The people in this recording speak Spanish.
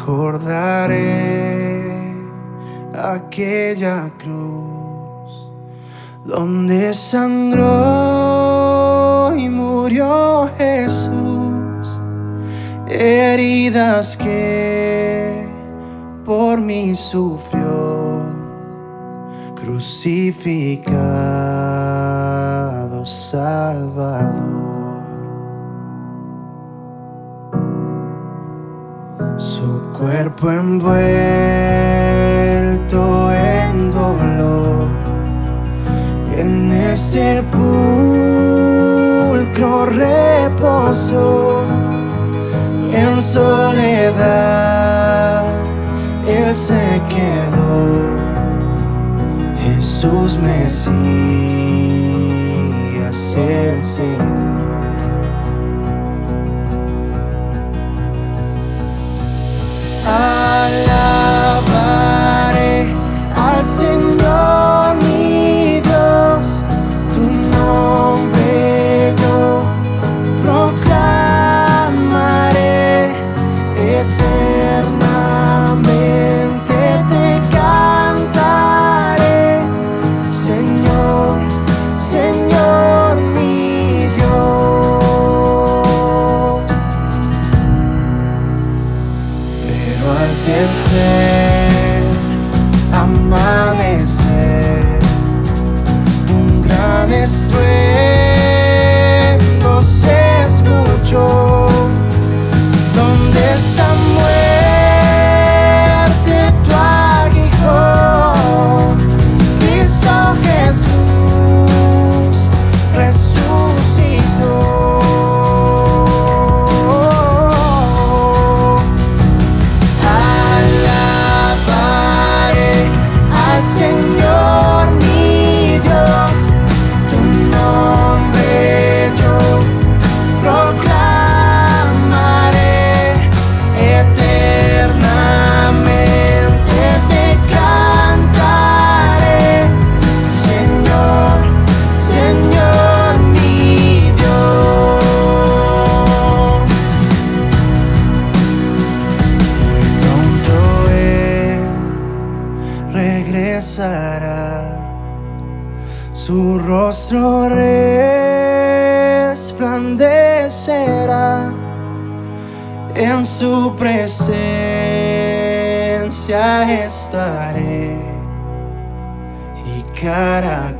Recordaré aquella cruz donde sangró y murió Jesús, heridas que por mí sufrió, crucificado Salvador. Cuerpo envuelto en dolor, en el sepulcro reposó, en soledad él se quedó. Jesús Mesías, el Señor. tell su rostro resplandecerá, en su presencia estaré y cara.